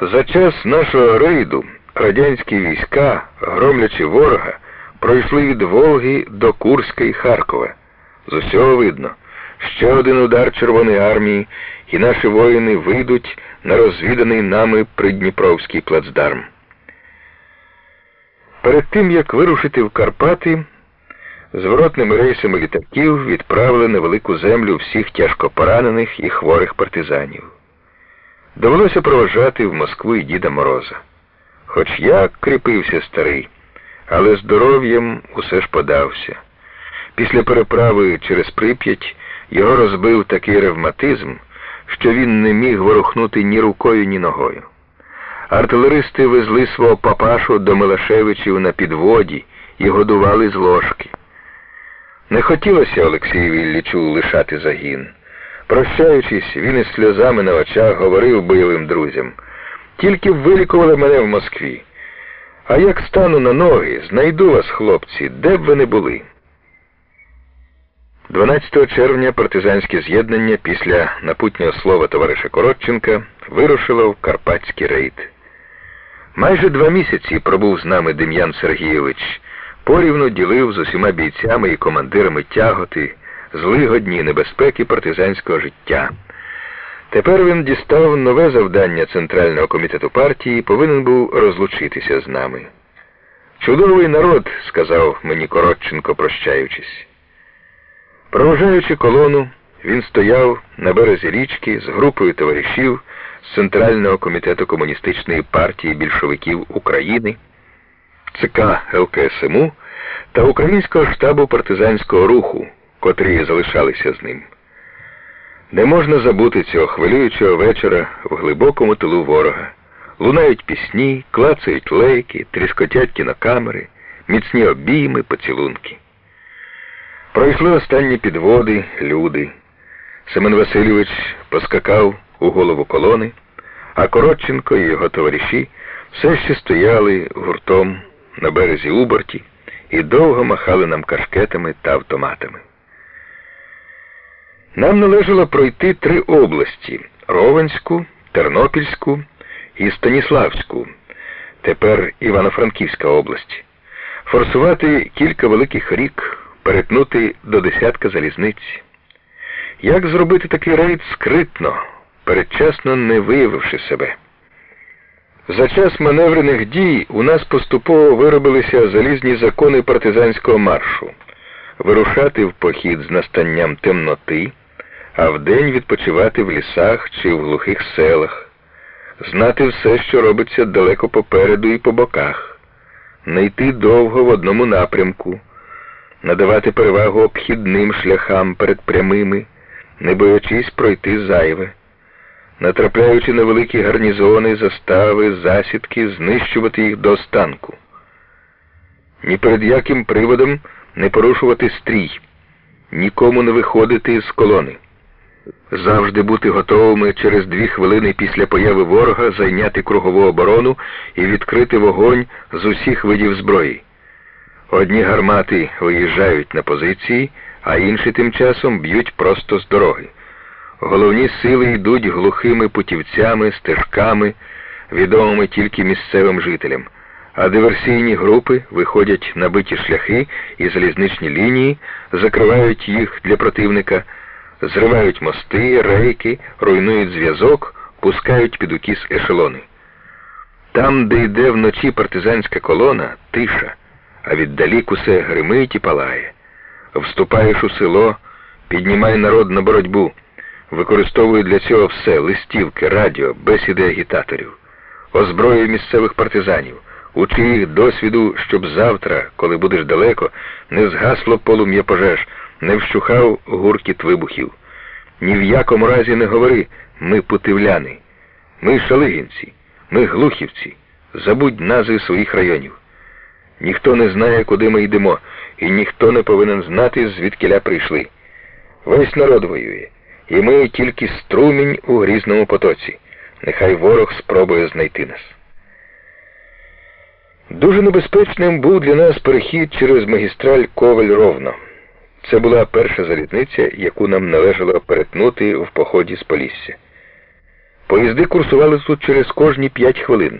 За час нашого рейду радянські війська, громлячи ворога, пройшли від Волги до Курська і Харкова. З усього видно, ще один удар Червоної армії, і наші воїни вийдуть на розвіданий нами придніпровський плацдарм. Перед тим, як вирушити в Карпати, зворотними рейсами літаків відправили на велику землю всіх тяжко поранених і хворих партизанів. Довелося проважати в Москву і Діда Мороза. Хоч як кріпився старий, але здоров'ям усе ж подався. Після переправи через Прип'ять його розбив такий ревматизм, що він не міг ворухнути ні рукою, ні ногою. Артилеристи везли свого папашу до Милашевичів на підводі і годували з ложки. Не хотілося Олексію Іллічу лишати загін. Прощаючись, він із сльозами на очах говорив бойовим друзям. Тільки вилікували мене в Москві. А як стану на ноги, знайду вас, хлопці, де б ви не були. 12 червня партизанське з'єднання після напутнього слова товариша Коротченка вирушило в Карпатський рейд. Майже два місяці пробув з нами Дем'ян Сергійович, порівну ділив з усіма бійцями і командирами тяготи, злигодні небезпеки партизанського життя. Тепер він дістав нове завдання Центрального комітету партії і повинен був розлучитися з нами. Чудовий народ, сказав мені Коротченко, прощаючись. Провожаючи колону, він стояв на березі річки з групою товаришів з Центрального комітету Комуністичної партії більшовиків України, ЦК ЛКСМУ та Українського штабу партизанського руху, котрі залишалися з ним. Не можна забути цього хвилюючого вечора в глибокому тилу ворога. Лунають пісні, клацають лейки, тріскотять кінокамери, міцні обійми, поцілунки. Пройшли останні підводи, люди. Семен Васильович поскакав у голову колони, а Коротченко і його товариші все ще стояли гуртом на березі Уборті і довго махали нам кашкетами та автоматами. Нам належало пройти три області Ровенську, Тернопільську і Станіславську, тепер Івано-Франківська область, форсувати кілька великих рік, перетнути до десятка залізниць. Як зробити такий рейд скритно, передчасно не виявивши себе? За час маневрених дій у нас поступово виробилися залізні закони партизанського маршу, вирушати в похід з настанням темноти а вдень відпочивати в лісах чи в глухих селах, знати все, що робиться далеко попереду і по боках, не йти довго в одному напрямку, надавати перевагу обхідним шляхам перед прямими, не боячись пройти зайве, натрапляючи на великі гарнізони, застави, засідки, знищувати їх до останку. Ні перед яким приводом не порушувати стрій, нікому не виходити з колони завжди бути готовими через дві хвилини після появи ворога зайняти кругову оборону і відкрити вогонь з усіх видів зброї. Одні гармати виїжджають на позиції, а інші тим часом б'ють просто з дороги. Головні сили йдуть глухими путівцями, стежками, відомими тільки місцевим жителям, а диверсійні групи виходять на биті шляхи і залізничні лінії, закривають їх для противника зривають мости, рейки, руйнують зв'язок, пускають під укіс ешелони. Там, де йде вночі партизанська колона, тиша, а віддалік усе гримить і палає. Вступаєш у село, піднімай народ на боротьбу, використовує для цього все листівки, радіо, бесіди агітаторів, озброює місцевих партизанів, учи їх досвіду, щоб завтра, коли будеш далеко, не згасло полум'я пожеж не вщухав гуркіт вибухів. Ні в якому разі не говори ми путивляни, ми шалигінці, ми глухівці, забудь назви своїх районів. Ніхто не знає, куди ми йдемо, і ніхто не повинен знати, звідкиля прийшли. Весь народ воює, і ми тільки струмінь у грізному потоці. Нехай ворог спробує знайти нас. Дуже небезпечним був для нас перехід через магістраль Коваль Ровно. Це була перша залізниця, яку нам належало перетнути в поході з Полісся. Поїзди курсували тут через кожні п'ять хвилин.